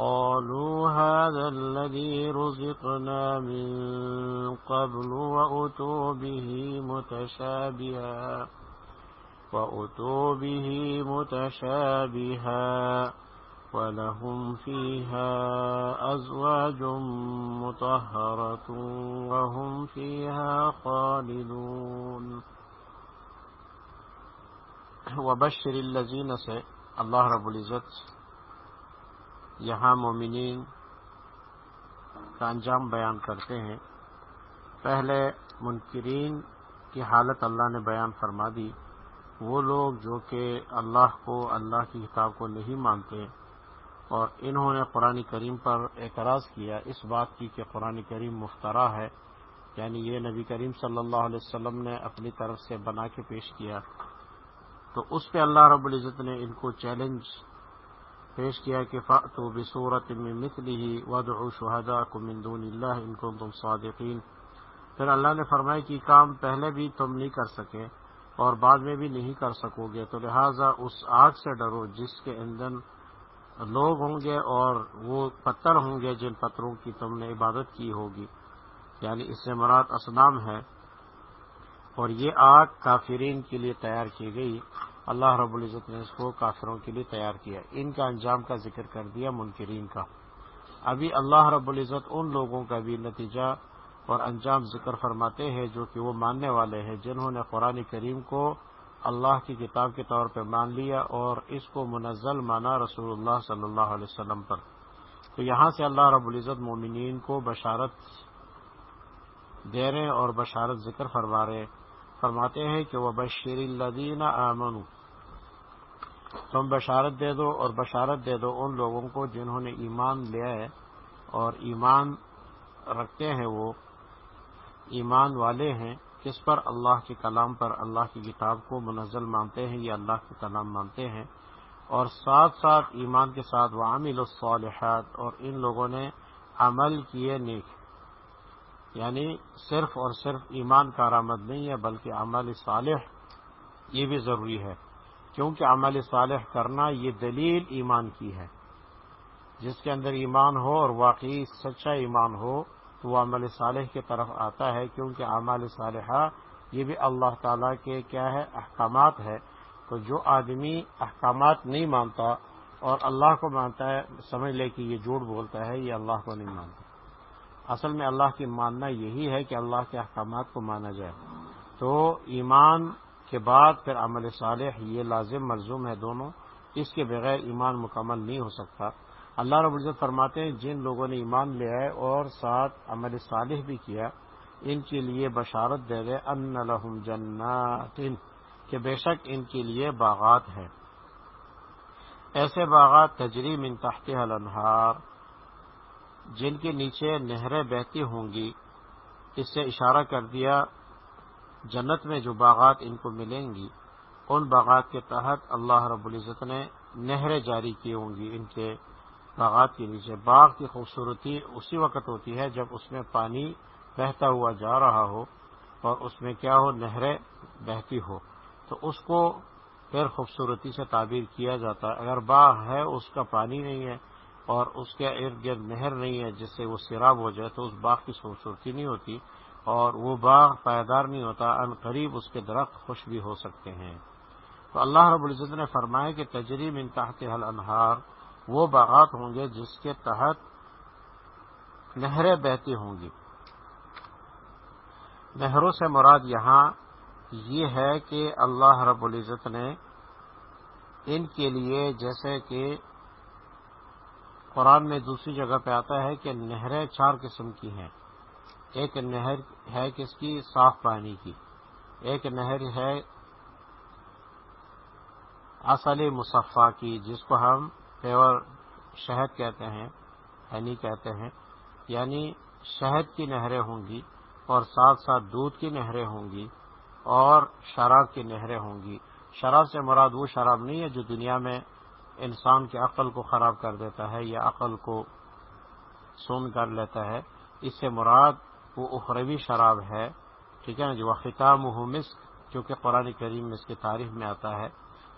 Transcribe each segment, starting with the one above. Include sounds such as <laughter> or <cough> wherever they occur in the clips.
قالوا هذا الذي رزقنا من قبل وأتوا به متشابها، وأتوا به متشابها، ولهم فيها أزواج مطهرة وهم فيها خالدون. وبشر الذين سے اللہ رب العزت یہاں مومنین کا انجام بیان کرتے ہیں۔ پہلے منکرین کی حالت اللہ نے بیان فرما دی۔ وہ لوگ جو کہ اللہ کو، اللہ کی کتاب کو نہیں مانتے اور انہوں نے قرآن کریم پر اعتراض کیا، اس بات کی کہ قرآن کریم مفترا ہے یعنی یہ نبی کریم صلی اللہ علیہ وسلم نے اپنی طرف سے بنا کے پیش کیا۔ تو اس پہ اللہ رب العزت نے ان کو چیلنج پیش کیا کہ فاتو بصورت میں مثلی ہی ود شہدا کو مندون اللہ ان کو تم صادقین۔ پھر اللہ نے فرمایا کہ کام پہلے بھی تم نہیں کر سکے اور بعد میں بھی نہیں کر سکو گے۔ تو لہٰذا اس آگ سے ڈرو جس کے اندر لوگ ہوں گے اور وہ پتھر ہوں گے جن پتھروں کی تم نے عبادت کی ہوگی۔ یعنی اس سے مراد اسلام ہے۔ اور یہ آگ کافرین کے لیے تیار کی گئی۔ اللہ رب العزت نے اس کو کافروں کے لیے تیار کیا۔ ان کا انجام کا ذکر کر دیا منکرین کا۔ ابھی اللہ رب العزت ان لوگوں کا بھی نتیجہ اور انجام ذکر فرماتے ہیں جو کہ وہ ماننے والے ہیں، جنہوں نے قرآن کریم کو اللہ کی کتاب کے طور پہ مان لیا اور اس کو منزل مانا رسول اللہ صلی اللہ علیہ وسلم پر۔ تو یہاں سے اللہ رب العزت مومنین کو بشارت دے رہے اور بشارت ذکر فرما رہے فرماتے ہیں کہ وہ بشیر الدین امن تم بشارت دے دو اور بشارت دے دو ان لوگوں کو جنہوں نے ایمان لیا ہے اور ایمان رکھتے ہیں وہ، ایمان والے ہیں، کس پر؟ اللہ کے کلام پر۔ اللہ کی کتاب کو منزل مانتے ہیں یا اللہ کے کلام مانتے ہیں۔ اور ساتھ ساتھ ایمان کے ساتھ وہ عامل الصالحات اور ان لوگوں نے عمل کیے نیک۔ یعنی صرف اور صرف ایمان کا آرامد نہیں ہے، بلکہ عمل صالح یہ بھی ضروری ہے۔ کیونکہ عمل صالح کرنا یہ دلیل ایمان کی ہے۔ جس کے اندر ایمان ہو اور واقعی سچا ایمان ہو، تو وہ عمل صالح کی طرف آتا ہے، کیونکہ عمل صالحہ یہ بھی اللہ تعالیٰ کے کیا ہے، احکامات ہے۔ تو جو آدمی احکامات نہیں مانتا اور اللہ کو مانتا ہے، سمجھ لے کہ یہ جھوٹ بولتا ہے، یہ اللہ کو نہیں مانتا۔ اصل میں اللہ کی ماننا یہی ہے کہ اللہ کے احکامات کو مانا جائے۔ تو ایمان کے بعد پھر عمل صالح، یہ لازم، ملزوم ہے دونوں، اس کے بغیر ایمان مکمل نہیں ہو سکتا۔ اللہ رب العزت فرماتے ہیں، جن لوگوں نے ایمان لیا ہے اور ساتھ عمل صالح بھی کیا، ان کے لیے بشارت دے گئے ان لہم جنات، کہ بے شک ان کے لیے باغات ہیں۔ ایسے باغات تجریم ان تحت الانہار، جن کے نیچے نہریں بہتی ہوں گی۔ اس سے اشارہ کر دیا جنت میں جو باغات ان کو ملیں گی، ان باغات کے تحت اللہ رب العزت نے نہریں جاری کی ہوں گی۔ ان کے باغات کے نیچے باغ کی خوبصورتی اسی وقت ہوتی ہے جب اس میں پانی بہتا ہوا جا رہا ہو اور اس میں کیا ہو، نہریں بہتی ہو۔ تو اس کو پھر خوبصورتی سے تعبیر کیا جاتا ہے۔ اگر باغ ہے، اس کا پانی نہیں ہے اور اس کے ارد گرد نہر نہیں ہے جس سے وہ سیراب ہو جائے تو اس باغ کی خوبصورتی نہیں ہوتی۔ اور وہ باغ پائیدار نہیں ہوتا ان قریب اس کے درخت خوش بھی ہو سکتے ہیں۔ تو اللہ رب العزت نے فرمایا کہ تجریم ان تحت حل انہار وہ باغات ہوں گے جس کے تحت نہریں بہتی ہوں گی۔ نہروں سے مراد یہاں یہ ہے کہ اللہ رب العزت نے ان کے لیے جیسے کہ قرآن میں دوسری جگہ پہ آتا ہے کہ نہریں چار قسم کی ہیں۔ ایک نہر ہے کس کی؟ صاف پانی کی۔ ایک نہر ہے اصل مصفہ کی، جس کو ہم پیور شہد کہتے ہیں، ہنی کہتے ہیں۔ یعنی شہد کی نہریں ہوں گی اور ساتھ ساتھ دودھ کی نہریں ہوں گی اور شراب کی نہریں ہوں گی۔ شراب سے مراد وہ شراب نہیں ہے جو دنیا میں انسان کی عقل کو خراب کر دیتا ہے یا عقل کو سون کر لیتا ہے۔ اس سے مراد وہ اخروی شراب ہے، ٹھیک ہے نا، جو خطام مسک جو کہ قرآن کریم میں اس کی تاریخ میں آتا ہے۔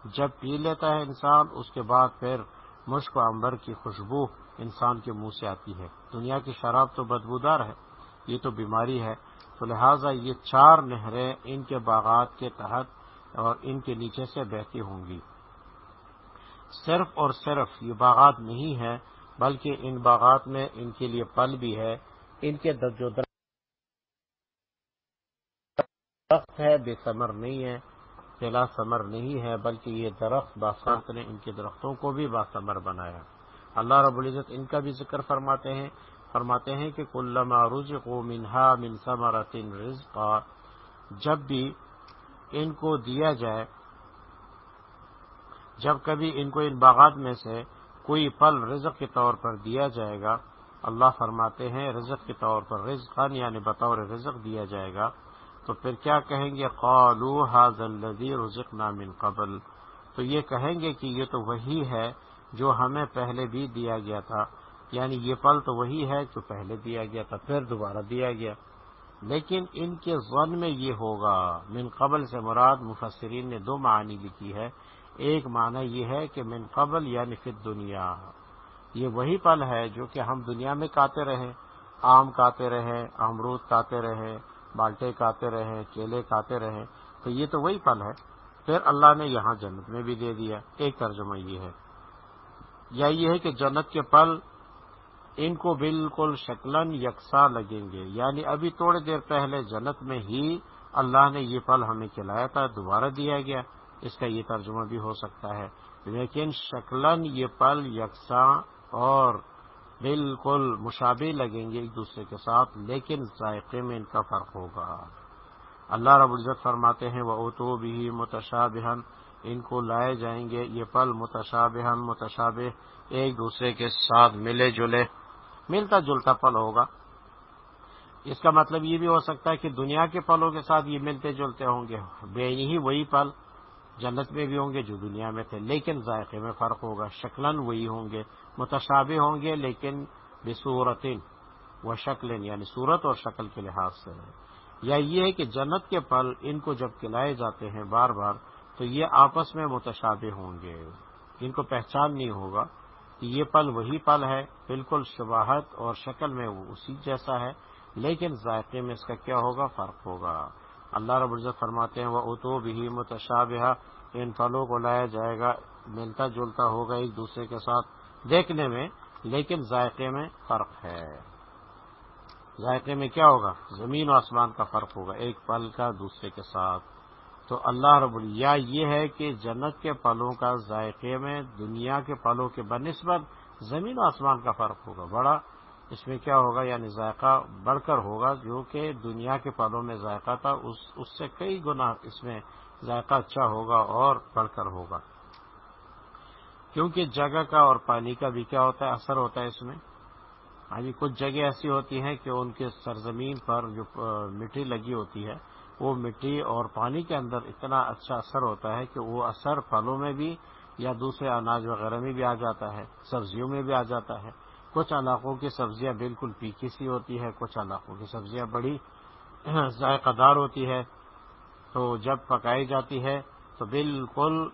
جب پی لیتا ہے انسان، اس کے بعد پھر مشک و امبر کی خوشبو انسان کے منہ سے آتی ہے۔ دنیا کی شراب تو بدبودار ہے، یہ تو بیماری ہے۔ تو لہٰذا یہ چار نہریں ان کے باغات کے تحت اور ان کے نیچے سے بہتی ہوں گی۔ صرف اور صرف یہ باغات نہیں ہے بلکہ ان باغات میں ان کے لیے پل بھی ہے، ان کے جو درخت ہے، بے ثمر نہیں ہے، چلا ثمر نہیں ہے، بلکہ یہ درخت باسات نے ان کے درختوں کو بھی باثمر بنایا۔ اللہ رب العزت ان کا بھی ذکر فرماتے ہیں فرماتے ہیں کہ کلما رزقو منہا من ثمرت رزقا، جب بھی ان کو دیا جائے، جب کبھی ان کو ان باغات میں سے کوئی پل رزق کے طور پر دیا جائے گا، اللہ فرماتے ہیں رزق کے طور پر رزقان یعنی بطور رزق دیا جائے گا۔ تو پھر کیا کہیں گے؟ قالو الذي رزقنا من قبل. تو یہ کہیں گے کہ یہ تو وہی ہے جو ہمیں پہلے بھی دیا گیا تھا. یعنی یہ پل تو وہی ہے جو پہلے دیا گیا تھا، پھر دوبارہ دیا گیا. لیکن ان کے ضن میں یہ ہوگا، من قبل سے مراد مفسرین نے دو معنی لکھی ہے. ایک معنی یہ ہے کہ من قبل یعنی پھر دنیا یہ وہی پل ہے جو کہ ہم دنیا میں کاتے رہے آم کاتے رہے امرود کاتے رہے بالٹے کاتے رہے، کیلے کاتے رہے، تو یہ تو وہی پل ہے۔ پھر اللہ نے یہاں جنت میں بھی دے دیا۔ ایک ترجمہ یہ ہے۔ یا یہ ہے کہ جنت کے پل ان کو بالکل شکلن یکساں لگیں گے۔ یعنی ابھی تھوڑی دیر پہلے جنت میں ہی اللہ نے یہ پل ہمیں کھلایا تھا، دوبارہ دیا گیا۔ اس کا یہ ترجمہ بھی ہو سکتا ہے۔ لیکن شکلن یہ پل یکساں اور بالکل مشابہ لگیں گے ایک دوسرے کے ساتھ، لیکن ذائقے میں ان کا فرق ہوگا۔ اللہ رب العزت فرماتے ہیں وہ اوتو بھی متشابہن ان کو لائے جائیں گے یہ پل متشابہن متشابہ، ایک دوسرے کے ساتھ ملے جلے۔ ملتا جلتا پل ہوگا۔ اس کا مطلب یہ بھی ہو سکتا ہے کہ دنیا کے پلوں کے ساتھ یہ ملتے جلتے ہوں گے۔ بے ہی وہی پل جنت میں بھی ہوں گے، جو دنیا میں تھے۔ لیکن ذائقے میں فرق ہوگا۔ شکلن وہی ہوں گے، متشابہ ہوں گے، لیکن بصورت و شکل یعنی صورت اور شکل کے لحاظ سے۔ یا یہ ہے کہ جنت کے پل ان کو جب کھلائے جاتے ہیں بار بار، تو یہ آپس میں متشابہ ہوں گے۔ ان کو پہچان نہیں ہوگا کہ یہ پل وہی پل ہے۔ بالکل شباہت اور شکل میں وہ اسی جیسا ہے، لیکن ذائقے میں اس کا کیا ہوگا؟ فرق ہوگا۔ اللہ رب العزت فرماتے ہیں وہ اتو بھی متشابہ، ان پھلوں کو لایا جائے گا، ملتا جلتا ہوگا ایک دوسرے کے ساتھ۔ دیکھنے میں، لیکن ذائقے میں فرق ہے۔ ذائقے میں کیا ہوگا؟ زمین و آسمان کا فرق ہوگا، ایک پل کا دوسرے کے ساتھ۔ تو اللہ رب یا یہ ہے کہ جنت کے پلوں کا ذائقے میں، دنیا کے پلوں کے بنسبت زمین و آسمان کا فرق ہوگا، بڑا اس میں کیا ہوگا؟ یعنی ذائقہ بڑھ کر ہوگا، جو کہ دنیا کے پلوں میں ذائقہ تھا، اس اس سے کئی گنا اس میں ذائقہ اچھا ہوگا اور بڑھ کر ہوگا۔ کیونکہ جگہ کا اور پانی کا بھی کیا ہوتا ہے؟ اثر ہوتا ہے اس میں۔ ہاں جی کچھ جگہ ایسی ہوتی ہیں کہ ان کے سرزمین پر جو مٹی لگی ہوتی ہے، وہ مٹی اور پانی کے اندر اتنا اچھا اثر ہوتا ہے کہ وہ اثر پھلوں میں بھی یا دوسرے اناج وغیرہ میں بھی آ جاتا ہے، سبزیوں میں بھی آ جاتا ہے۔ کچھ علاقوں کی سبزیاں بالکل پیکی سی ہوتی ہے کچھ علاقوں کی سبزیاں بڑی <clears throat> ذائقہ دار ہوتی ہے تو جب پکائی جاتی ہے تو بالکل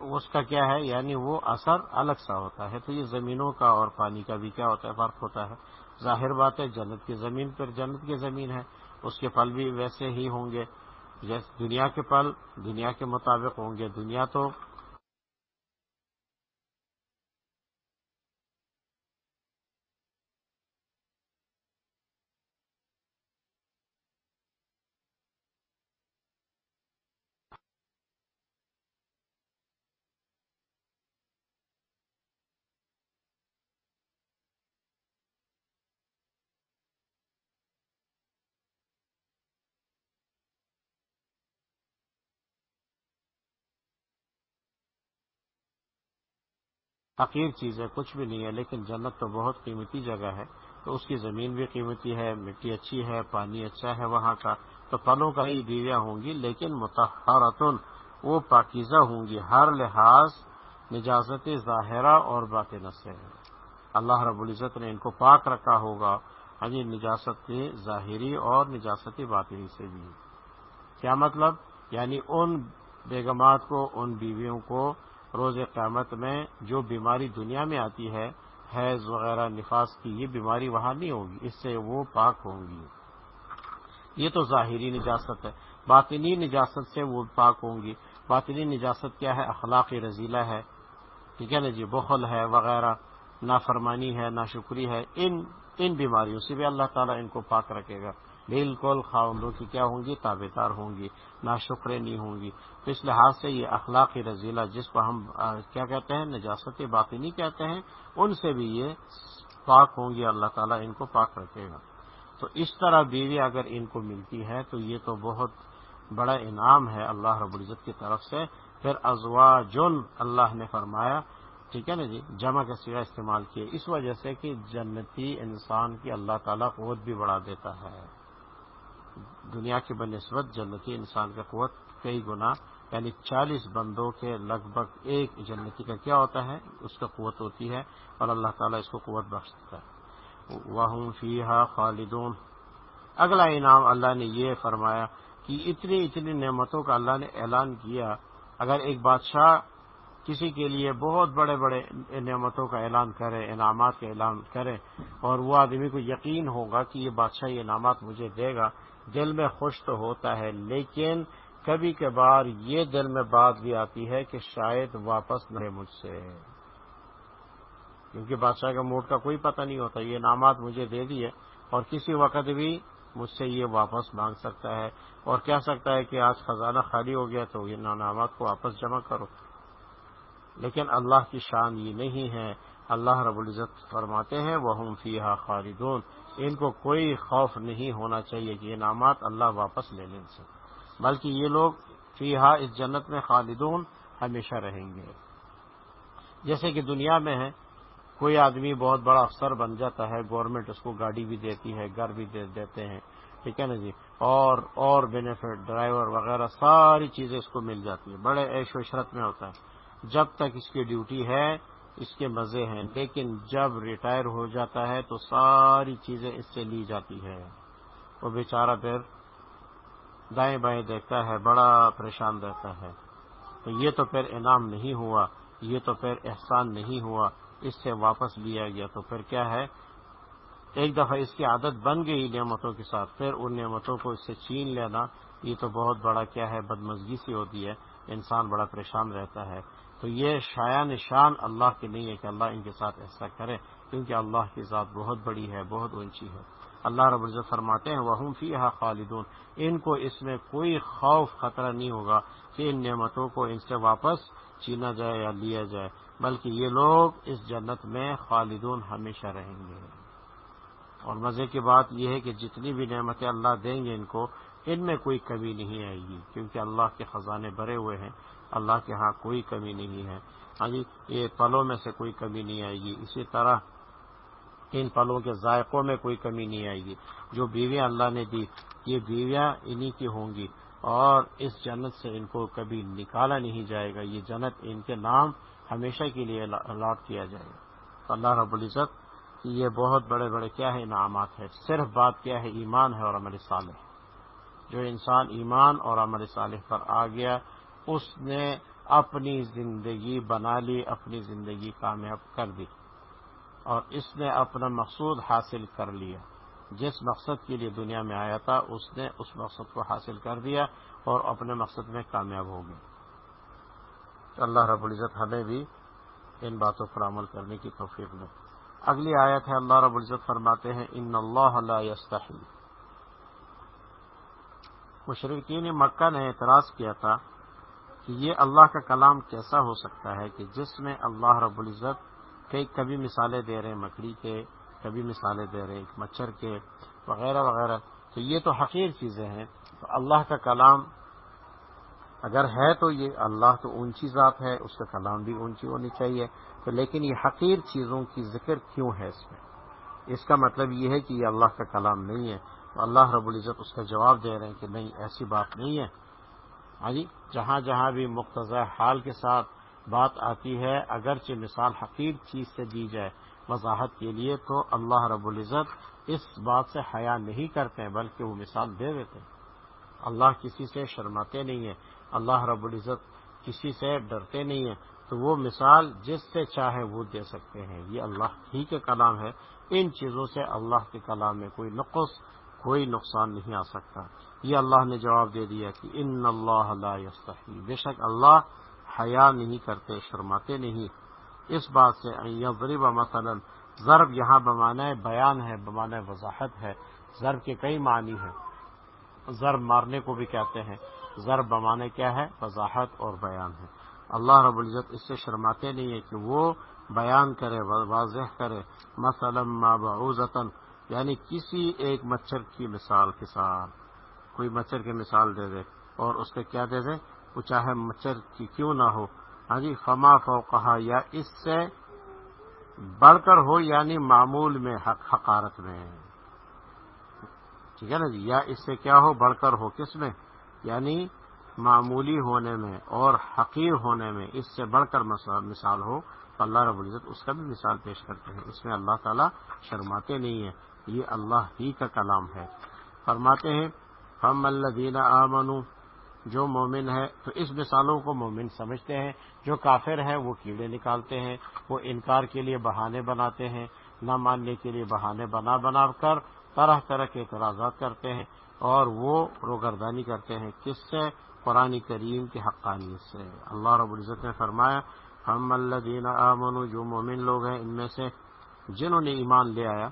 اس کا کیا ہے یعنی وہ اثر الگ سا ہوتا ہے۔ تو یہ زمینوں کا اور پانی کا بھی کیا ہوتا ہے، فرق ہوتا ہے۔ ظاہر بات ہے، جنت کی زمین پر جنت کی زمین ہے، اس کے پل بھی ویسے ہی ہوں گے۔ جیسے دنیا کے پل دنیا کے مطابق ہوں گے، دنیا تو حقیر چیز ہے، کچھ بھی نہیں ہے، لیکن جنت تو بہت قیمتی جگہ ہے، تو اس کی زمین بھی قیمتی ہے، مٹی اچھی ہے، پانی اچھا ہے وہاں کا، تو پلوں کا ہی بیویاں ہوں گی، لیکن متحرتن وہ پاکیزہ ہوں گی، ہر لحاظ نجازت ظاہرہ اور باطن سے اللہ رب العزت نے ان کو پاک رکھا ہوگا ہاں جی نجاست ظاہری اور نجاست باطنی سے بھی۔ کیا مطلب؟ یعنی ان بیگمات کو، ان بیویوں کو روز قیامت میں جو بیماری دنیا میں آتی ہے، حیض وغیرہ، نفاس کی، یہ بیماری وہاں نہیں ہوگی، اس سے وہ پاک ہوں گی۔ یہ تو ظاہری نجاست ہے۔ باطنی نجاست سے وہ پاک ہوں گی۔ باطنی نجاست کیا ہے؟ اخلاقی رضیلہ ہے۔ ٹھیک ہے نا جی؟ بخل ہے، وغیرہ۔ نافرمانی ہے، ناشکری ہے۔ ان ان بیماریوں سے بھی اللہ تعالیٰ ان کو پاک رکھے گا۔ بالکل خاوندوں کی کیا ہوں گی؟ تابے دار ہوں گی نہ شکرے نہیں ہوں گی۔ تو اس لحاظ سے یہ اخلاقی رضیلہ، جس کو ہم کیا کہتے ہیں؟ نجاست باطنی کہتے ہیں، ان سے بھی یہ پاک ہوں گی، اللہ تعالیٰ ان کو پاک رکھے گا۔ تو اس طرح بیوی اگر ان کو ملتی ہے تو یہ تو بہت بڑا انعام ہے اللہ رب العزت کی طرف سے۔ پھر ازوا جن اللہ نے فرمایا، ٹھیک ہے نا جی؟ جمع کا سیرا استعمال کیے، اس وجہ سے کہ جنتی انسان کی اللہ تعالیٰ قوت بھی بڑھا دیتا ہے۔ دنیا کی بنسبت جنتی انسان کا قوت کئی گنا یعنی چالیس بندوں کے لگ بھگ ایک جنتی کا کیا ہوتا ہے؟ اس کا قوت ہوتی ہے اور اللہ تعالیٰ اس کو قوت بخشتا ہے۔ وہ فی خالدون۔ اگلا انعام اللہ نے یہ فرمایا کہ اتنی اتنی نعمتوں کا اللہ نے اعلان کیا۔ اگر ایک بادشاہ کسی کے لیے بہت بڑے بڑے نعمتوں کا اعلان کرے، انعامات کا اعلان کرے اور وہ آدمی کو یقین ہوگا کہ یہ بادشاہ یہ انعامات مجھے دے گا دل میں خوش تو ہوتا ہے، لیکن کبھی کبھار یہ دل میں بات بھی آتی ہے کہ شاید واپس نہ مجھ سے۔ کیونکہ بادشاہ کا موڈ کا کوئی پتہ نہیں ہوتا، یہ انعامات مجھے دے دیے اور کسی وقت بھی مجھ سے یہ واپس مانگ سکتا ہے۔ اور کہہ سکتا ہے کہ آج خزانہ خالی ہو گیا تو ان انعامات کو واپس جمع کرو۔ لیکن اللہ کی شان یہ نہیں ہے۔ اللہ رب العزت فرماتے ہیں وہ ہم فیحا خالدون۔ ان کو کوئی خوف نہیں ہونا چاہیے کہ انعامات اللہ واپس لے لیں سے بلکہ یہ لوگ فیحا اس جنت میں خالدون ہمیشہ رہیں گے۔ جیسے کہ دنیا میں ہے، کوئی آدمی بہت بڑا افسر بن جاتا ہے گورنمنٹ اس کو گاڑی بھی دیتی ہے، گھر بھی دے دیتے ہیں۔ ٹھیک ہے نا جی؟ اور اور بینیفٹ ڈرائیور وغیرہ ساری چیزیں اس کو مل جاتی ہیں۔ بڑے عیش و عشرت میں ہوتا ہے۔ جب تک اس کی ڈیوٹی ہے اس کے مزے ہیں، لیکن جب ریٹائر ہو جاتا ہے تو ساری چیزیں اس سے لی جاتی ہے وہ بیچارہ پھر دائیں بائیں دیکھتا ہے، بڑا پریشان رہتا ہے۔ تو یہ تو پھر انعام نہیں ہوا، یہ تو پھر احسان نہیں ہوا، اس سے واپس لیا گیا۔ تو پھر کیا ہے؟ ایک دفعہ اس کی عادت بن گئی نعمتوں کے ساتھ، پھر ان نعمتوں کو اس سے چین لینا، یہ تو بہت بڑا کیا ہے، بدمزگی سی ہوتی ہے۔ انسان بڑا پریشان رہتا ہے۔ تو یہ شاع نشان اللہ کی نہیں ہے کہ اللہ ان کے ساتھ ایسا کرے، کیونکہ اللہ کی ذات بہت بڑی ہے، بہت اونچی ہے۔ اللہ رب العزت فرماتے ہیں وہ فی خالدون۔ ان کو اس میں کوئی خوف، خطرہ نہیں ہوگا کہ ان نعمتوں کو ان سے واپس چینا جائے یا لیا جائے، بلکہ یہ لوگ اس جنت میں خالدون ہمیشہ رہیں گے۔ اور مزے کی بات یہ ہے کہ جتنی بھی نعمتیں اللہ دیں گے ان کو، ان میں کوئی کمی نہیں آئے گی، کیونکہ اللہ کے خزانے بھرے ہوئے ہیں۔ اللہ کے ہاں کوئی کمی نہیں ہے۔ ہاں جی یہ پلوں میں سے کوئی کمی نہیں آئے گی۔ اسی طرح ان پلوں کے ذائقوں میں کوئی کمی نہیں آئے گی۔ جو بیویاں اللہ نے دی، یہ بیویاں انہی کی ہوں گی۔ اور اس جنت سے ان کو کبھی نکالا نہیں جائے گا۔ یہ جنت ان کے نام ہمیشہ کے لیے الاٹ کیا جائے گا۔ تو اللہ رب العزت، یہ بہت بڑے بڑے کیا ہے انعامات ہے صرف بات کیا ہے، ایمان ہے اور عمل صالح۔ جو انسان ایمان اور عمل صالح پر آ گیا اس نے اپنی زندگی بنا لی، اپنی زندگی کامیاب کر دی اور اس نے اپنا مقصود حاصل کر لیا۔ جس مقصد کے لیے دنیا میں آیا تھا، اس نے اس مقصد کو حاصل کر دیا اور اپنے مقصد میں کامیاب ہو گیا۔ اللہ رب العزت ہمیں بھی ان باتوں پر عمل کرنے کی توفیق میں اگلی آیت ہے، اللہ رب العزت فرماتے ہیں، ان اللہ لا مشرقین مکہ نے اعتراض کیا تھا کہ یہ اللہ کا کلام کیسا ہو سکتا ہے کہ جس میں اللہ رب العزت کئی کبھی مثالیں دے رہے ہیں مکڑی کے، کبھی مثالیں دے رہے ہیں مچھر کے، وغیرہ وغیرہ۔ تو یہ تو حقیر چیزیں ہیں۔ تو اللہ کا کلام اگر ہے تو یہ اللہ تو اونچی ذات ہے، اس کا کلام بھی اونچی ہونی چاہیے۔ تو لیکن یہ حقیر چیزوں کی ذکر کیوں ہے اس میں؟ اس کا مطلب یہ ہے کہ یہ اللہ کا کلام نہیں ہے۔ تو اللہ رب العزت اس کا جواب دے رہے ہیں کہ نہیں، ایسی بات نہیں ہے۔ ہاں جی جہاں جہاں بھی مختص حال کے ساتھ بات آتی ہے، اگرچہ مثال حقیق چیز سے دی جائے وضاحت کے لیے تو اللہ رب العزت اس بات سے حیا نہیں کرتے ہیں بلکہ وہ مثال دے دیتے ہیں۔ اللہ کسی سے شرماتے نہیں ہیں، اللہ رب العزت کسی سے ڈرتے نہیں ہیں۔ تو وہ مثال جس سے چاہے وہ دے سکتے ہیں۔ یہ اللہ ہی کے کلام ہے۔ ان چیزوں سے اللہ کے کلام میں کوئی نقص، کوئی نقصان نہیں آ سکتا۔ یہ اللہ نے جواب دے دیا کہ ان اللہ لا یستحی بے شک اللہ حیا نہیں کرتے، شرماتے نہیں۔ اس بات سے یضرب مثلا، ضرب یہاں بمانا بیان ہے بمانا وضاحت ہے۔ ضرب کے کئی معنی ہیں۔ ضرب مارنے کو بھی کہتے ہیں۔ ضرب بمانے کیا ہے؟ وضاحت اور بیان ہے۔ اللہ رب العزت اس سے شرماتے نہیں ہے کہ وہ بیان کرے، واضح کرے۔ مثلا ما بعوزتن یعنی کسی ایک مچھر کی مثال کے ساتھ۔ کوئی مچھر کی مثال دے دے اور اس کے کیا دے دے؟ وہ چاہے مچھر کی کیوں نہ ہو۔ ہاں جی فما فو کہا یا اس سے بڑھ کر ہو یعنی معمول میں، حق حقارت میں۔ ٹھیک ہے نا جی؟ یا اس سے کیا ہو؟ بڑھ کر ہو۔ کس میں؟ یعنی معمولی ہونے میں اور حقیر ہونے میں اس سے بڑھ کر مثال ہو۔ تو اللہ رب العزت اس کا بھی مثال پیش کرتے ہیں۔ اس میں اللہ تعالیٰ شرماتے نہیں ہیں۔ یہ اللہ ہی کا کلام ہے۔ فرماتے ہیں ہم اللہ دینا آمن جو مومن ہے تو اس مثالوں کو مومن سمجھتے ہیں، جو کافر ہے وہ کیڑے نکالتے ہیں، وہ انکار کے لیے بہانے بناتے ہیں، نہ ماننے کے لیے بہانے بنا بنا کر طرح طرح کے اعتراضات کرتے ہیں اور وہ روگردانی کرتے ہیں۔ کس سے؟ قرآن کریم کی حقانیت سے۔ اللہ رب العزت نے فرمایا، ہم اللہ دینا آمن جو مومن لوگ ہیں، ان میں سے جنہوں نے ایمان لے آیا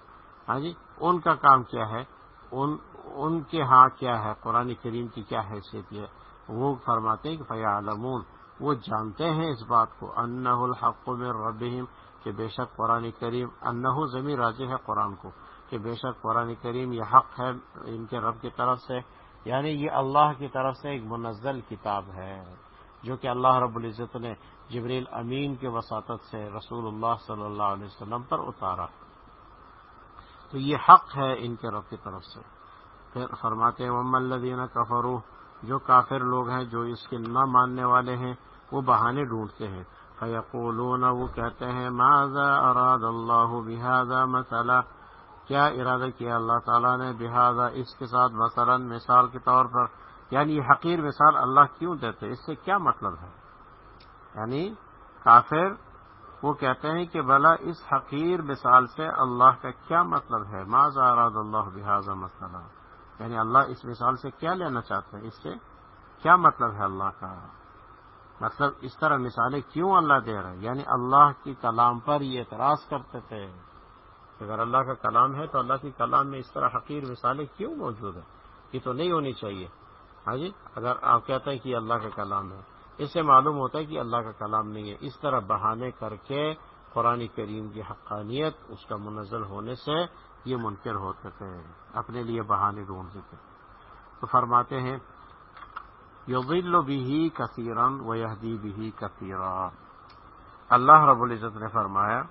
ہاں جی ان کا کام کیا ہے؟ ان ان کے ہاں کیا ہے؟ قرآن کریم کی کیا حیثیت ہے؟ وہ فرماتے ہیں کہ فیا علمون وہ جانتے ہیں اس بات کو۔ انہ الحق میں ربہم کہ بے شک قرآن کریم انہ زمین راجے ہے قرآن کو، کہ بے شک قرآن کریم یہ حق ہے ان کے رب کی طرف سے۔ یعنی یہ اللہ کی طرف سے ایک منزل کتاب ہے، جو کہ اللہ رب العزت نے جبریل امین کے وساطت سے رسول اللہ صلی اللہ علیہ وسلم پر اتارا۔ تو یہ حق ہے ان کے رب کی طرف سے۔ پھر فرماتے ہیں محمد الدین کفرو جو کافر لوگ ہیں جو اس کے نہ ماننے والے ہیں، وہ بہانے ڈھونڈتے ہیں۔ فیقولون وہ کہتے ہیں، ماذا اراد اللہ بحاذا مسئلہ کیا ارادہ کیا اللہ تعالیٰ نے بحاذا اس کے ساتھ مثلا مثال کے طور پر؟ یعنی یہ حقیر مثال اللہ کیوں دیتے؟ اس سے کیا مطلب ہے؟ یعنی کافر، وہ کہتے ہیں کہ بلا اس حقیر مثال سے اللہ کا کیا مطلب ہے؟ ماضا اراد اللہ بحاظ مسئلہ یعنی اللہ اس مثال سے کیا لینا چاہتے ہیں اس سے کیا مطلب ہے اللہ کا؟ مطلب اس طرح مثالیں کیوں اللہ دے رہے یعنی اللہ کی کلام پر یہ اعتراض کرتے تھے اگر اللہ کا کلام ہے تو اللہ کی کلام میں اس طرح حقیر مثالیں کیوں موجود ہیں؟ یہ تو نہیں ہونی چاہیے۔ ہاں جی؟ اگر آپ کہتے ہیں کہ یہ اللہ کا کلام ہے، اس سے معلوم ہوتا ہے کہ اللہ کا کلام نہیں ہے۔ اس طرح بہانے کر کے قرآن کریم کی حقانیت، اس کا منزل ہونے سے یہ منکر ہوتے تھے، اپنے لیے بہانے ڈھونڈتے تھے۔ تو فرماتے ہیں یوغل بھی کثیرن و یہدی بھی کثیران اللہ رب العزت نے فرمایا،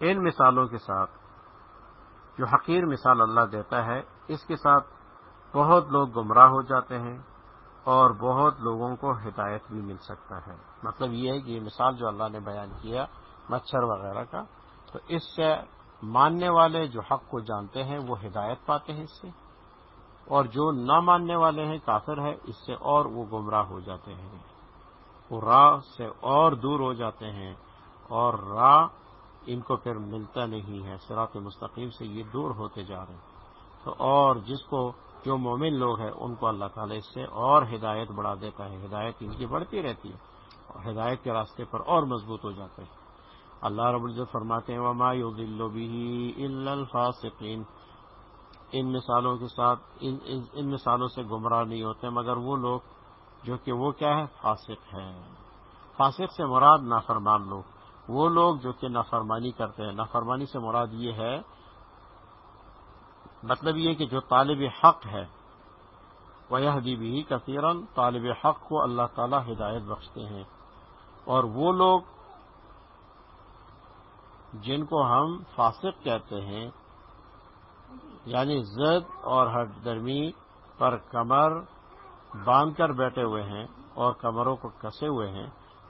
ان مثالوں کے ساتھ، جو حقیر مثال اللہ دیتا ہے، اس کے ساتھ بہت لوگ گمراہ ہو جاتے ہیں اور بہت لوگوں کو ہدایت بھی مل سکتا ہے۔ مطلب یہ ہے کہ یہ مثال جو اللہ نے بیان کیا، مچھر وغیرہ کا تو اس سے ماننے والے جو حق کو جانتے ہیں، وہ ہدایت پاتے ہیں اس سے۔ اور جو نہ ماننے والے ہیں، کافر ہے اس سے اور وہ گمراہ ہو جاتے ہیں۔ وہ راہ سے اور دور ہو جاتے ہیں اور راہ ان کو پھر ملتا نہیں ہے۔ سرات مستقیم سے یہ دور ہوتے جا رہے ہیں۔ تو اور جس کو جو مومن لوگ ہیں، ان کو اللہ تعالیٰ اس سے اور ہدایت بڑھا دیتا ہے۔ ہدایت ان کی بڑھتی رہتی ہے اور ہدایت کے راستے پر اور مضبوط ہو جاتے ہیں۔ اللہ رب العزت فرماتے ہیں وما الفاسقین ان مثالوں کے ساتھ ان, ان مثالوں سے گمراہ نہیں ہوتے مگر وہ لوگ جو کہ وہ کیا ہے؟ فاسق ہے فاسق سے مراد نافرمان لوگ۔ وہ لوگ جو کہ نافرمانی کرتے ہیں۔ نافرمانی سے مراد یہ ہے مطلب یہ کہ جو طالب حق ہے وہ بھی کثیرن طالب حق کو اللہ تعالی ہدایت بخشتے ہیں۔ اور وہ لوگ جن کو ہم فاسق کہتے ہیں یعنی زد اور ہر درمی پر کمر باندھ کر بیٹھے ہوئے ہیں اور کمروں کو کسے ہوئے ہیں،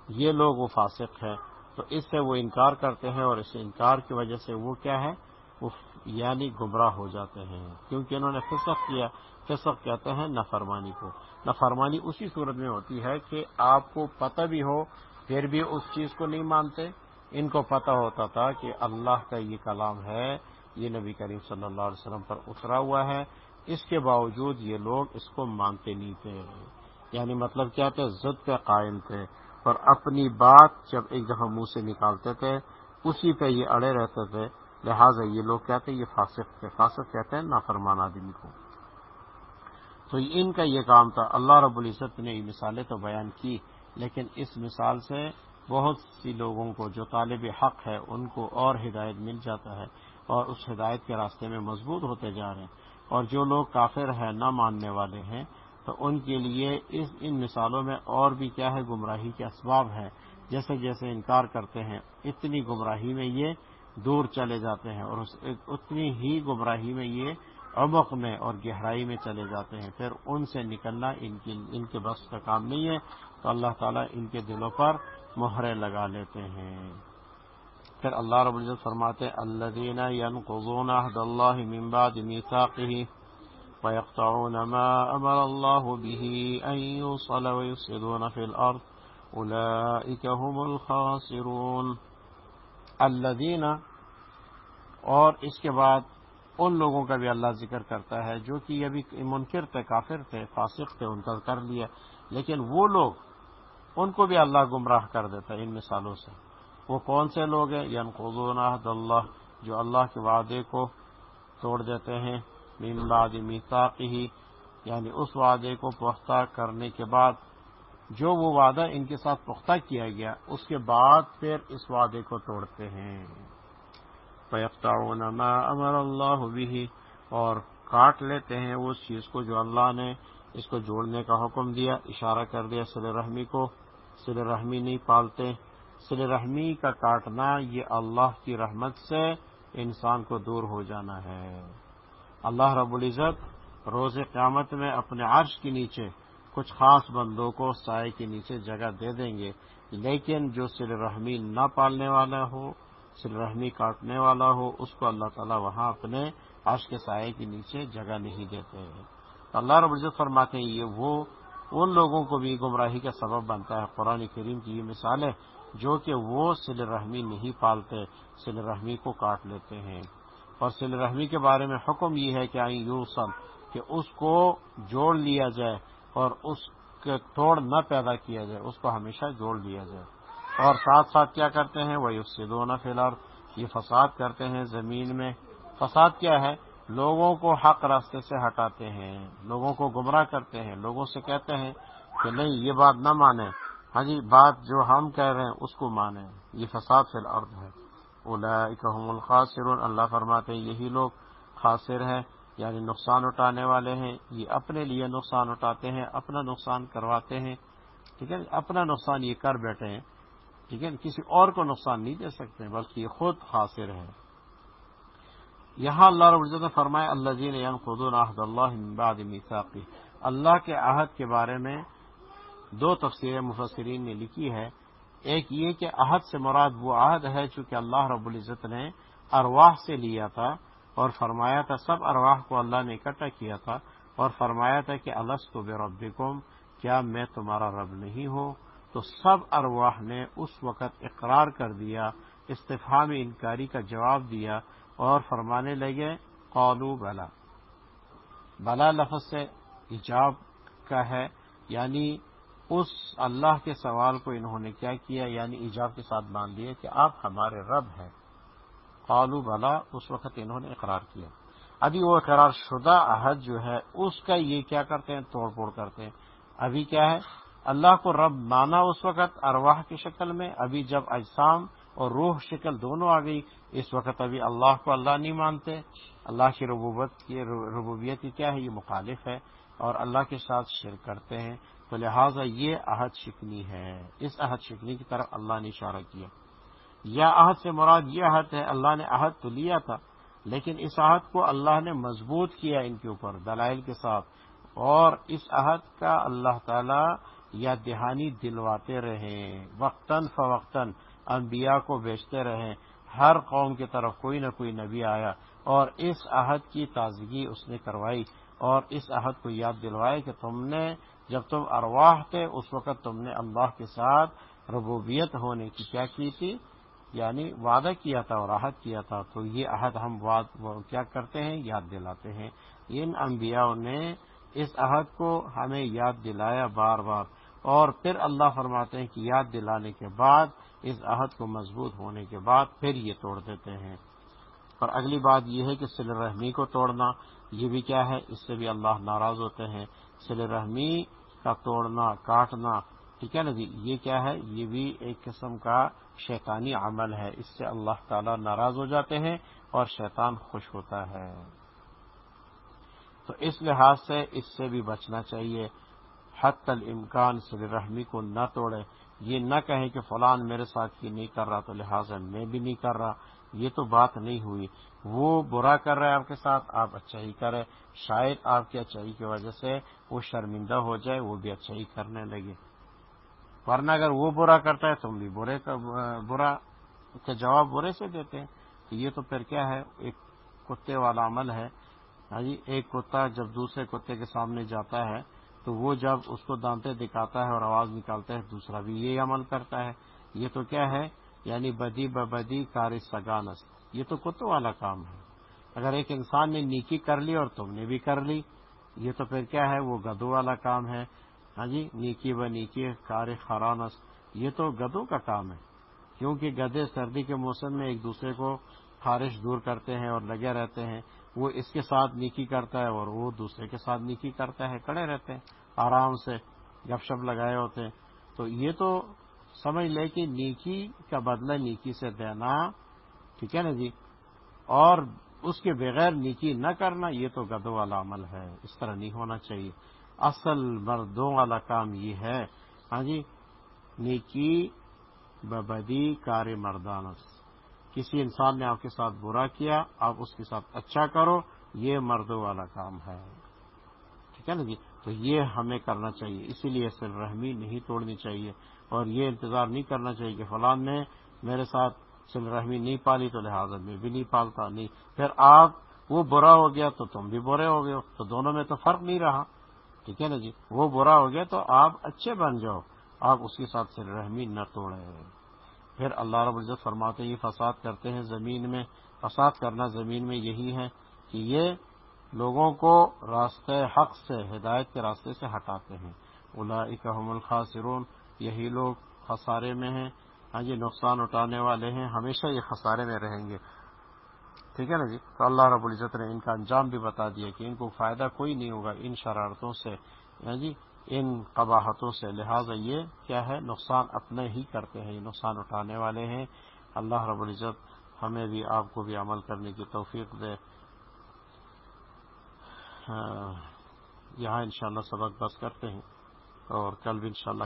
یہ لوگ وہ فاسق ہیں۔ تو اس سے وہ انکار کرتے ہیں اور اس انکار کی وجہ سے وہ کیا ہے؟ وہ یعنی گمراہ ہو جاتے ہیں۔ کیونکہ انہوں نے فسق کیا، فسق کہتے ہیں نفرمانی کو۔ نفرمانی اسی صورت میں ہوتی ہے کہ آپ کو پتہ بھی ہو، پھر بھی اس چیز کو نہیں مانتے۔ ان کو پتہ ہوتا تھا کہ اللہ کا یہ کلام ہے، یہ نبی کریم صلی اللہ علیہ وسلم پر اترا ہوا ہے۔ اس کے باوجود یہ لوگ اس کو مانتے نہیں تھے۔ یعنی مطلب کیا تھے؟ زد پہ قائم تھے۔ اور اپنی بات جب ایک دفعہ منہ سے نکالتے تھے، اسی پہ یہ اڑے رہتے تھے۔ لہٰذا یہ لوگ کہتے ہیں یہ فاسق تھے۔ فاسق کہتے ہیں نافرمان آدمی کو۔ تو ان کا یہ کام تھا۔ اللہ رب العزت نے یہ مثالیں تو بیان کی، لیکن اس مثال سے بہت سی لوگوں کو جو طالب حق ہے، ان کو اور ہدایت مل جاتا ہے اور اس ہدایت کے راستے میں مضبوط ہوتے جا رہے ہیں۔ اور جو لوگ کافر ہیں، نہ ماننے والے ہیں، تو ان کے لیے اس، ان مثالوں میں اور بھی کیا ہے، گمراہی کے اسباب ہیں۔ جیسے جیسے انکار کرتے ہیں، اتنی گمراہی میں یہ دور چلے جاتے ہیں اور اتنی ہی گمراہی میں یہ عمق میں اور گہرائی میں چلے جاتے ہیں۔ پھر ان سے نکلنا ان کی، ان کے بس کا کام نہیں ہے۔ تو اللہ تعالیٰ ان کے دلوں پر مہرے لگا لیتے ہیں۔ پھر اللہ رب العزت فرماتے اللہ دینا عہد اللہ من بعد میثاقه ويقطعون ما امر الله به ان يوصل ويفسدون في الارض اولئك هم الخاسرون۔ الذين اور اس کے بعد ان لوگوں کا بھی اللہ ذکر کرتا ہے جو کہ ابھی منکر تھے، کافر تھے، فاسق تھے، ان کا کر لیا۔ لیکن وہ لوگ ان کو بھی اللہ گمراہ کر دیتا ہے ان مثالوں سے۔ وہ کون سے لوگ ہیں؟ یعنی عہد اللہ، جو اللہ کے وعدے کو توڑ دیتے ہیں۔ من بعد میثاقی یعنی اس وعدے کو پختہ کرنے کے بعد جو وہ وعدہ ان کے ساتھ پختہ کیا گیا، اس کے بعد پھر اس وعدے کو توڑتے ہیں۔ ما امر اللہ بھی اور کاٹ لیتے ہیں اس چیز کو جو اللہ نے اس کو جوڑنے کا حکم دیا، اشارہ کر دیا سل رحمی کو، سل رحمی نہیں پالتے۔ سل رحمی کا کاٹنا یہ اللہ کی رحمت سے انسان کو دور ہو جانا ہے۔ اللہ رب العزت روز قیامت میں اپنے عرش کے نیچے کچھ خاص بندوں کو سائے کے نیچے جگہ دے دیں گے، لیکن جو سل رحمی نہ پالنے والا ہو، سل رحمی کاٹنے والا ہو، اس کو اللہ تعالیٰ وہاں اپنے عرش کے سائے کے نیچے جگہ نہیں دیتے۔ اللہ رب العزت فرماتے ہیں، یہ وہ ان لوگوں کو بھی گمراہی کا سبب بنتا ہے۔ قرآن کریم کی یہ مثال ہے جو کہ وہ سل رحمی نہیں پالتے، سل رحمی کو کاٹ لیتے ہیں۔ اور سل رحمی کے بارے میں حکم یہ ہے کہ آئی یوسم کہ اس کو جوڑ لیا جائے اور اس کے توڑ نہ پیدا کیا جائے، اس کو ہمیشہ جوڑ لیا جائے۔ اور ساتھ ساتھ کیا کرتے ہیں؟ وہ اس سے دونوں یہ فساد کرتے ہیں زمین میں۔ فساد کیا ہے؟ لوگوں کو حق راستے سے ہٹاتے ہیں، لوگوں کو گمراہ کرتے ہیں، لوگوں سے کہتے ہیں کہ نہیں، یہ بات نہ مانے ہاں جی بات جو ہم کہہ رہے ہیں اس کو مانیں۔ یہ فساد فی الارض ہے۔ اولا الخاسرون، اللہ فرماتے ہیں یہی لوگ خاصر ہیں یعنی نقصان اٹھانے والے ہیں۔ یہ اپنے لیے نقصان اٹھاتے ہیں، اپنا نقصان کرواتے ہیں۔ ٹھیک ہے، اپنا نقصان یہ کر بیٹھے ہیں۔ ٹھیک ہے، کسی اور کو نقصان نہیں دے سکتے، بلکہ یہ خود خاصر ہے یہاں اللہ رب العزت نے فرمایا اللہ جی نے خود الحد اللہ بعد میثاقی۔ اللہ کے عہد کے بارے میں دو تفسیر مفسرین نے لکھی ہے ایک یہ کہ عہد سے مراد وہ عہد ہے چونکہ اللہ رب العزت نے ارواح سے لیا تھا اور فرمایا تھا، سب ارواح کو اللہ نے اکٹھا کیا تھا اور فرمایا تھا کہ الس تو بے رب کیا میں تمہارا رب نہیں ہوں؟ تو سب ارواح نے اس وقت اقرار کر دیا استفام انکاری کا جواب دیا اور فرمانے لگے قالو بلا۔ بلا لفظ سے ایجاب کا ہے یعنی اس اللہ کے سوال کو انہوں نے کیا کیا یعنی ایجاب کے ساتھ مان لیا کہ آپ ہمارے رب ہیں۔ قالو بلا، اس وقت انہوں نے اقرار کیا۔ ابھی وہ اقرار شدہ عہد جو ہے، اس کا یہ کیا کرتے ہیں؟ توڑ پھوڑ کرتے ہیں۔ ابھی کیا ہے؟ اللہ کو رب مانا اس وقت ارواح کی شکل میں، ابھی جب اجسام اور روح شکل دونوں آ گئی۔ اس وقت ابھی اللہ کو اللہ نہیں مانتے۔ اللہ کی ربوبت کی ربوبیت کیا ہے؟ یہ مخالف ہے اور اللہ کے ساتھ شیر کرتے ہیں۔ تو لہٰذا یہ عہد شکنی ہے۔ اس عہد شکنی کی طرف اللہ نے اشارہ کیا۔ یا عہد سے مراد یہ عہد ہے، اللہ نے عہد تو لیا تھا، لیکن اس عہد کو اللہ نے مضبوط کیا ان کے اوپر، دلائل کے ساتھ۔ اور اس عہد کا اللہ تعالی یا دہانی دلواتے رہے۔ وقتاً فوقتاً انبیاء کو بیچتے رہے۔ ہر قوم کی طرف کوئی نہ کوئی نبی آیا اور اس عہد کی تازگی اس نے کروائی اور اس عہد کو یاد دلوائے کہ تم نے جب تم ارواح تھے، اس وقت تم نے اللہ کے ساتھ ربوبیت ہونے کی کیا کی تھی؟ یعنی وعدہ کیا تھا اور عہد کیا تھا۔ تو یہ عہد ہم کیا کرتے ہیں؟ یاد دلاتے ہیں۔ ان انبیاء نے اس عہد کو ہمیں یاد دلایا بار بار اور پھر اللہ فرماتے ہیں کہ یاد دلانے کے بعد اس عہد کو مضبوط ہونے کے بعد پھر یہ توڑ دیتے ہیں۔ اور اگلی بات یہ ہے کہ سل رحمی کو توڑنا، یہ بھی کیا ہے؟ اس سے بھی اللہ ناراض ہوتے ہیں۔ سل رحمی کا توڑنا، کاٹنا، ٹھیک ہے نا جی؟ یہ کیا ہے؟ یہ بھی ایک قسم کا شیطانی عمل ہے۔ اس سے اللہ تعالی ناراض ہو جاتے ہیں اور شیطان خوش ہوتا ہے۔ تو اس لحاظ سے اس سے بھی بچنا چاہیے۔ حت الامکان سل رحمی کو نہ توڑے۔ یہ نہ کہیں کہ فلان میرے ساتھ یہ نہیں کر رہا تو لہٰذا میں بھی نہیں کر رہا۔ یہ تو بات نہیں ہوئی۔ وہ برا کر رہا ہے آپ کے ساتھ، آپ اچھائی کرے شاید آپ کی اچھائی کی وجہ سے وہ شرمندہ ہو جائے، وہ بھی اچھائی کرنے لگے۔ ورنہ اگر وہ برا کرتا ہے تم بھی برے کا، برا کا جواب برے سے دیتے ہیں۔ یہ تو پھر کیا ہے؟ ایک کتے والا عمل ہے۔ ہاں جی ایک کتا جب دوسرے کتے کے سامنے جاتا ہے تو وہ جب اس کو دانتے دکھاتا ہے اور آواز نکالتا ہے، دوسرا بھی یہ عمل کرتا ہے۔ یہ تو کیا ہے؟ یعنی بدی ببدی کار سگانس۔ یہ تو کتوں والا کام ہے۔ اگر ایک انسان نے نیکی کر لی اور تم نے بھی کر لی، یہ تو پھر کیا ہے؟ وہ گدو والا کام ہے۔ ہاں جی نیکی و نیکی کار خرانس۔ یہ تو گدوں کا کام ہے۔ کیونکہ گدے سردی کے موسم میں ایک دوسرے کو خارش دور کرتے ہیں اور لگے رہتے ہیں۔ وہ اس کے ساتھ نیکی کرتا ہے اور وہ دوسرے کے ساتھ نیکی کرتا ہے، کڑے رہتے ہیں، آرام سے گپ شپ لگائے ہوتے ہیں۔ تو یہ تو سمجھ لے کہ نیکی کا بدلہ نیکی سے دینا، ٹھیک ہے نا جی؟ اور اس کے بغیر نیکی نہ کرنا، یہ تو گدو والا عمل ہے، اس طرح نہیں ہونا چاہیے۔ اصل مردوں والا کام یہ ہے۔ ہاں جی؟ نیکی ببدی کار مردانس کسی انسان نے آپ کے ساتھ برا کیا، آپ اس کے ساتھ اچھا کرو، یہ مردوں والا کام ہے۔ ٹھیک ہے نا جی؟ تو یہ ہمیں کرنا چاہیے، اسی لیے سر رحمی نہیں توڑنی چاہیے اور یہ انتظار نہیں کرنا چاہیے کہ فلان نے میرے ساتھ سل رحمی نہیں پالی تو لہٰذا میں بھی نہیں پالتا، نہیں۔ پھر آپ، وہ برا ہو گیا تو تم بھی برے ہو گئے تو دونوں میں تو فرق نہیں رہا۔ ٹھیک ہے نا جی؟ وہ برا ہو گیا تو آپ اچھے بن جاؤ، آپ اس کے ساتھ سل رحمی نہ توڑے پھر اللہ رب العزت فرماتے یہ فساد کرتے ہیں زمین میں، فساد کرنا زمین میں یہی ہے کہ یہ لوگوں کو راستے حق سے، ہدایت کے راستے سے ہٹاتے ہیں۔ الاحم الخاصرون یہی لوگ خسارے میں ہیں۔ ہاں جی نقصان اٹھانے والے ہیں، ہمیشہ یہ خسارے میں رہیں گے۔ ٹھیک ہے نا جی؟ تو اللہ رب العزت نے ان کا انجام بھی بتا دیا کہ ان کو فائدہ کوئی نہیں ہوگا ان شرارتوں سے۔ ہاں جی؟ ان قباحتوں سے، لہٰذا یہ کیا ہے، نقصان اپنے ہی کرتے ہیں، یہ نقصان اٹھانے والے ہیں۔ اللہ رب العزت ہمیں بھی، آپ کو بھی عمل کرنے کی توفیق دے۔ ہاں، یہاں انشاءاللہ سبق بس کرتے ہیں اور کل بھی انشاءاللہ